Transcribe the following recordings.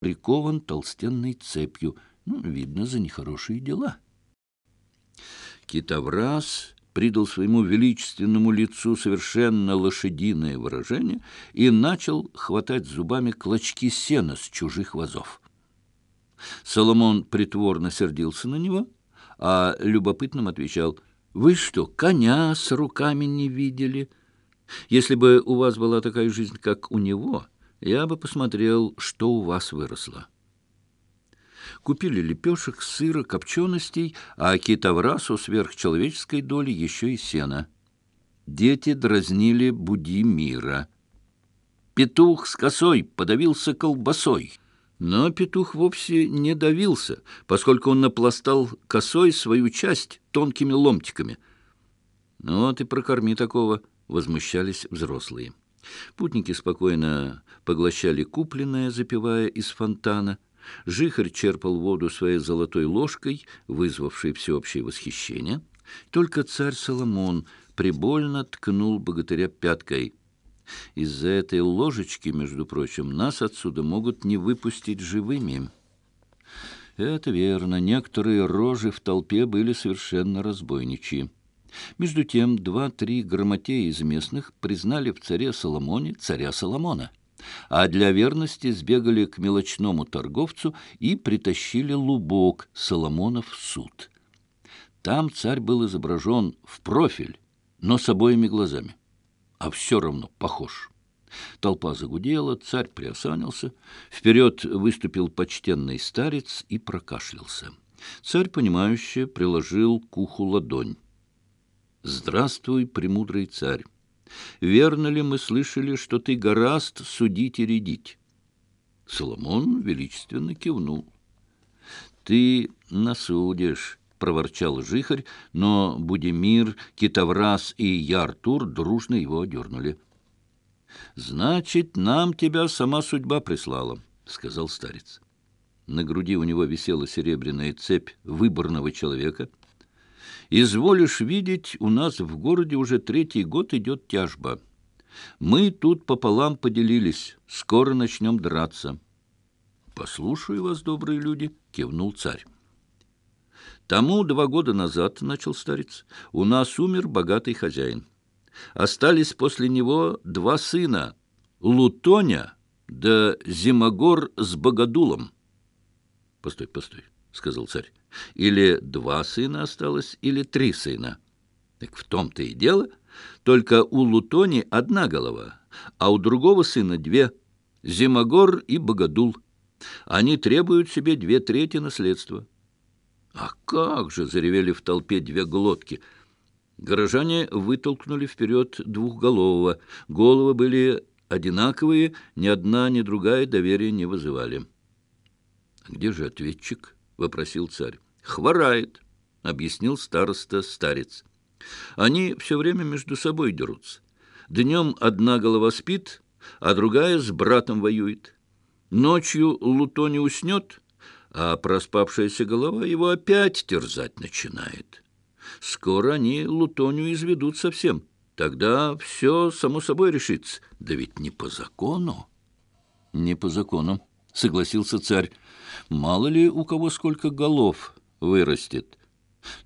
прикован толстенной цепью. Ну, видно, за нехорошие дела. Китовраз придал своему величественному лицу совершенно лошадиное выражение и начал хватать зубами клочки сена с чужих вазов. Соломон притворно сердился на него, а любопытным отвечал, «Вы что, коня с руками не видели? Если бы у вас была такая жизнь, как у него...» я бы посмотрел, что у вас выросло». Купили лепешек, сыра, копченостей, а китоврасу сверхчеловеческой доли еще и сена. Дети дразнили «Буди мира». Петух с косой подавился колбасой. Но петух вовсе не давился, поскольку он напластал косой свою часть тонкими ломтиками. «Ну вот и прокорми такого», — возмущались взрослые. Путники спокойно поглощали купленное, запивая из фонтана. Жихарь черпал воду своей золотой ложкой, вызвавшей всеобщее восхищение. Только царь Соломон прибольно ткнул богатыря пяткой. Из-за этой ложечки, между прочим, нас отсюда могут не выпустить живыми. Это верно, некоторые рожи в толпе были совершенно разбойничьи. Между тем два-три грамотея из местных признали в царе Соломоне царя Соломона, а для верности сбегали к мелочному торговцу и притащили лубок Соломонов в суд. Там царь был изображен в профиль, но с обоими глазами, а все равно похож. Толпа загудела, царь приосанился, вперед выступил почтенный старец и прокашлялся. Царь, понимающе приложил к уху ладонь. Здравствуй, премудрый царь! Верно ли мы слышали, что ты гораст судить и рядить? Соломон величественно кивнул. Ты насудишь, проворчал жихарь, но Будимир, Китоврас и Яртур дружно его одернули. «Значит, нам тебя сама судьба прислала», — сказал старец. На груди у него висела серебряная цепь выборного человека — Изволишь видеть, у нас в городе уже третий год идет тяжба. Мы тут пополам поделились, скоро начнем драться». «Послушаю вас, добрые люди», — кивнул царь. «Тому два года назад, — начал старец, — у нас умер богатый хозяин. Остались после него два сына — Лутоня да Зимогор с Богодулом». «Постой, постой, сказал царь. Или два сына осталось, или три сына. Так в том-то и дело. Только у Лутони одна голова, а у другого сына две. Зимогор и Богодул. Они требуют себе две трети наследства. А как же заревели в толпе две глотки! Горожане вытолкнули вперед двухголового. Головы были одинаковые, ни одна, ни другая доверия не вызывали. А где же ответчик? — вопросил царь. «Хворает», — объяснил староста-старец. «Они все время между собой дерутся. Днем одна голова спит, а другая с братом воюет. Ночью Луто не уснет, а проспавшаяся голова его опять терзать начинает. Скоро они Лутонию изведут совсем. Тогда все само собой решится. Да ведь не по закону. Не Мало ли у кого сколько голов вырастет.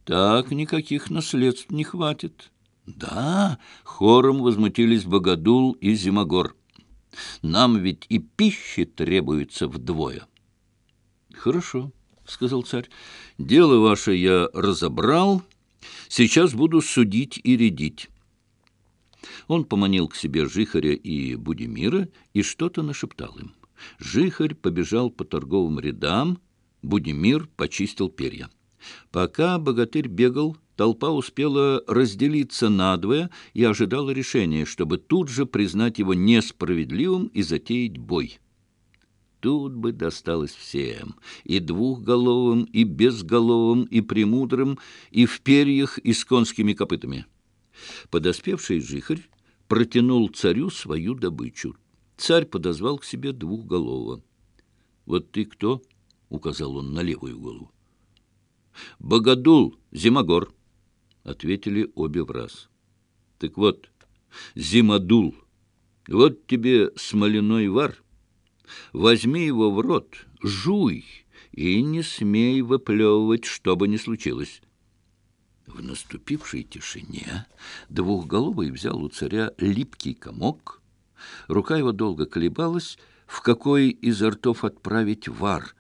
Так никаких наследств не хватит. Да, хором возмутились Богодул и Зимогор. Нам ведь и пищи требуется вдвое. Хорошо, сказал царь. Дело ваше я разобрал. Сейчас буду судить и рядить. Он поманил к себе Жихаря и Будимира и что-то нашептал им. Жихарь побежал по торговым рядам, Будимир почистил перья. Пока богатырь бегал, толпа успела разделиться надвое и ожидала решения, чтобы тут же признать его несправедливым и затеять бой. Тут бы досталось всем, и двухголовым, и безголовым, и премудрым, и в перьях, и с конскими копытами. Подоспевший жихарь протянул царю свою добычу. Царь подозвал к себе двухголового. «Вот ты кто?» — указал он на левую голову. «Богодул, Зимогор!» — ответили обе в раз. «Так вот, Зимодул, вот тебе смоляной вар. Возьми его в рот, жуй, и не смей выплевывать, что бы ни случилось». В наступившей тишине двухголовый взял у царя липкий комок — Рука его долго колебалась, в какой из ртов отправить вар.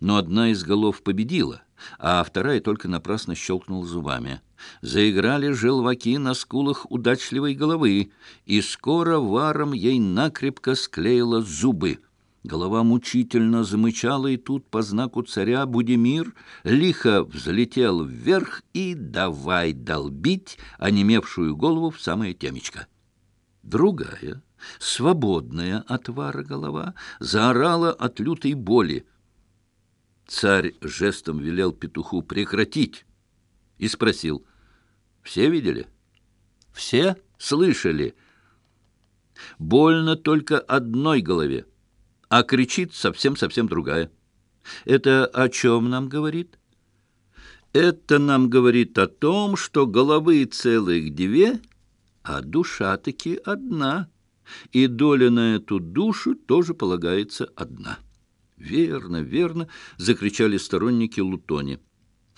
Но одна из голов победила, а вторая только напрасно щелкнула зубами. Заиграли желваки на скулах удачливой головы, и скоро варом ей накрепко склеила зубы. Голова мучительно замычала, и тут по знаку царя Будимир лихо взлетел вверх и давай долбить онемевшую голову в самое темечко. Другая свободная от вара голова, заорала от лютой боли. Царь жестом велел петуху прекратить и спросил, «Все видели? Все слышали? Больно только одной голове, а кричит совсем-совсем другая. Это о чем нам говорит?» Это нам говорит о том, что головы целых две, а душа таки одна — и доля на эту душу тоже полагается одна. «Верно, верно!» — закричали сторонники Лутони.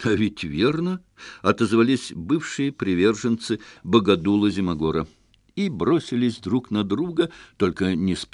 «А ведь верно!» — отозвались бывшие приверженцы Богодула Зимогора и бросились друг на друга, только не спрятались.